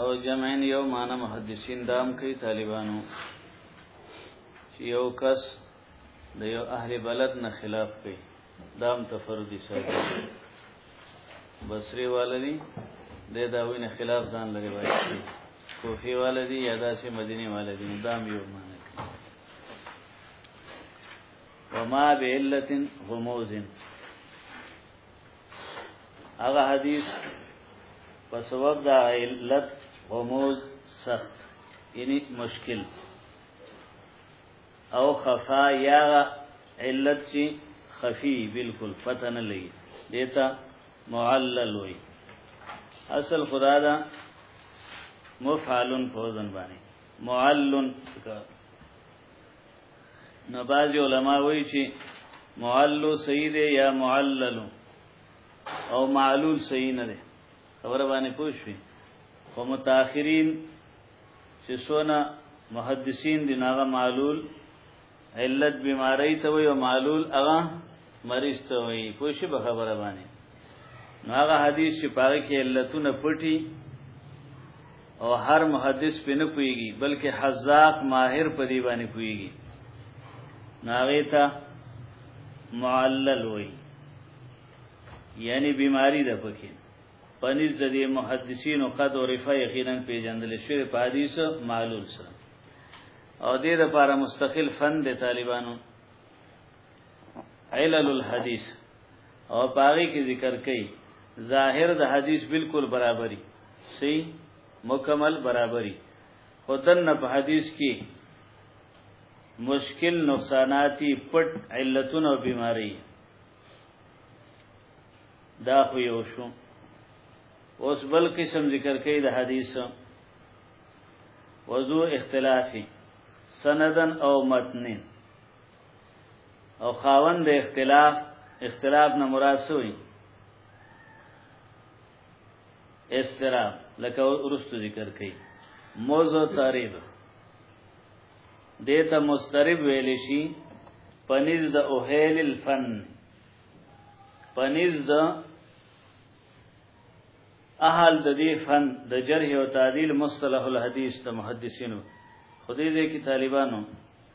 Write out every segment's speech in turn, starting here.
او جمعین یو معنی محدثین دام کوي طالبانو چې یو کس د یو اهل بلد نه خلاف کوي دام تفردی صاحب بصری والدی د داوی نه خلاف ځان لري وایي کوفی والدی یا داسې مدینه والدی دام یو معنی وما بعلت غموزن هغه حدیث په سبب د علت غموز سخت یعنی مشکل او خفا یا علت چی خفی بالکل پتہ نه لګي دیتا معلل وي اصل خدا دا مفعلن فوزن باندې معلن نو بعض علما وایي چې معلل صحیح دی یا معلل او معلول صحیح نه دی خبره باندې پوښوي خو متأخرین چې سونه محدثین دی ناغه معلول علت بیماری ته وي او معلول هغه مریض ته وي پوه شي په خبره باندې نو هغه حدیث چې پاره کې علتونه پټي او هر محدث په نه پويږي بلکې حزاق ماهر په دی باندې پويږي ناغه ته معلل وي یعنی بیماری ده پکې پنځ د دې محدثین او قد او رفع یقینا پیجندل شوی په حدیث معلول سره او دې لپاره مستقل فن د طالبانو علل الحديث او پاره کې ذکر کړي ظاهر د حدیث بالکل برابرۍ سي مکمل برابرۍ خدن په حدیث کې مشکل نقصاناتی پټ علتون او بیماری دا خو یو شو اوس بل قسم ذکر کوي د حدیث وضو اختلافی سندن او متنن او خاوند د اختلاف اختلاف نه مراد سوی استراب لکه ورستو ذکر کړي موزو تعریب دیتا مسترب ویل شي پنیز د اوهیل الفن پنیز د اهل د دې فن د جرح او تعدیل مصطلح الحدیث د محدثینو خدای دې کې طالبانو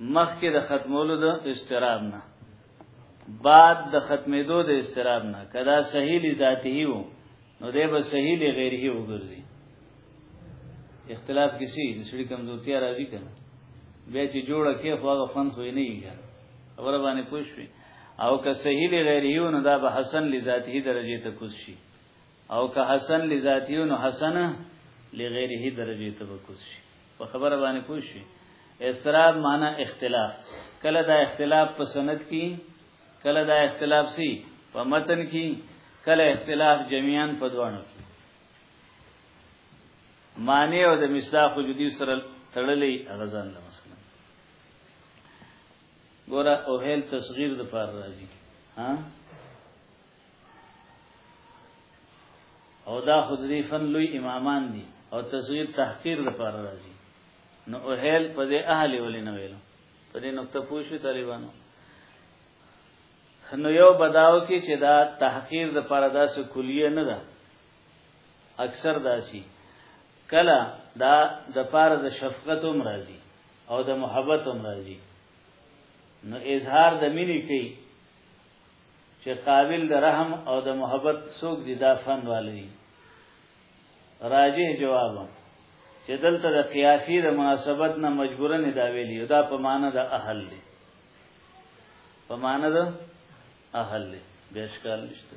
مخکې د ختمولو د استراب نه بعد د ختمېدو د استراب نه کدا صحیح لذاته وو نو دی به صحیح لغیره وګرځي اختلاف کسی نشړي کمزورتیا راځي کنه بیا چې جوړه کې خو هغه فن خو نه یې خبره باندې پوښوي او که صحیح لغیره وو نو دا به حسن لذاته درجه ته کوز شي او که حسن لذاته وو نو حسنه لغیره درجه ته کوز شي په خبره باندې پوه شي استراب معنی اختلاف کله دا اختلاف په سند کې کله دا اختلاف سي په متن کې کله اختلاف جميعا په دوانو کې معنی او د مصداق جدي سره تړلې غزان له مثلا ګوره او هل تصغیر د فار راځي ها او دا خدری فن لوی امامان دي او تصویر تحقیر لپاره راځي نو اوهل په دې اهل ولې نه ویلو په دې نقطه پوښي طالبانو نو یو بداو کې چې دا تحقیر د پاره داسې کلیه نه ده اکثر داسي کلا دا د پاره د شفقت هم راځي او د محبت هم راځي نو اظهار د مینې کوي چې قابل د رحم او د محبت سوق دي دا فن والي راجه جواب چې دلته د قیافی د مناسبت نه مجبورن دا ویلی دا په معنا د اهل دي په معنا د اهل دي بشکل نشته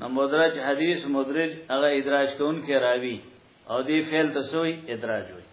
نو مدرج حدیث مدرج هغه ادراج کون کې راوي او دی فعل تسوي ادراج وي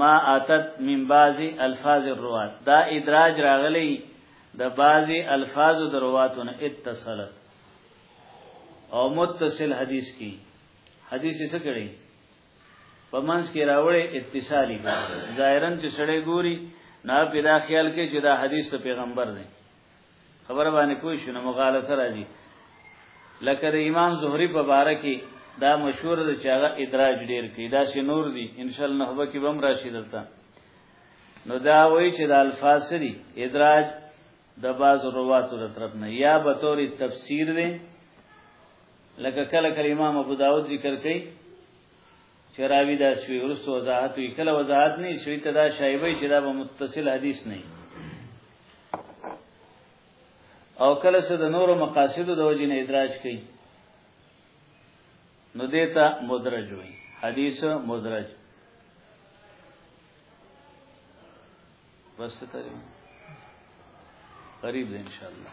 ما اتت من بعضی الفاظ الروات دا ادراج راغلی د بعضی الفاظ درواتونه اتصلت او متصل حدیث کی حدیث یې څه کړی په منځ کې راوړې اتصالي ظاهرا چې سړی ګوري نه پیدا خیال کې چې دا حدیث پیغمبر دی خبره باندې پوه شو نو مغالطه راځي لکه د امام زهري په باره کې دا مشهور د چاغه ادراج ډیر کې دا شی نور دي ان شاء الله نحبه کې بم راشي دلته نو دا وایي چې د الفاسری ادراج د باز رواتو د طرف نه یا به تور تفسیر دی لکه کله کله امام ابو داود ذکر کوي چې راوی دا شوی ورسو وضاحت وی کله وضاحت نه شوی ته دا شایبه چې دا به متصل حدیث نه او کله څه د نورو مقاصدو د وجې نه ادراج کوي نو دیتا مدرج وی حدیث مدرج بس تریم قریب ان شاء الله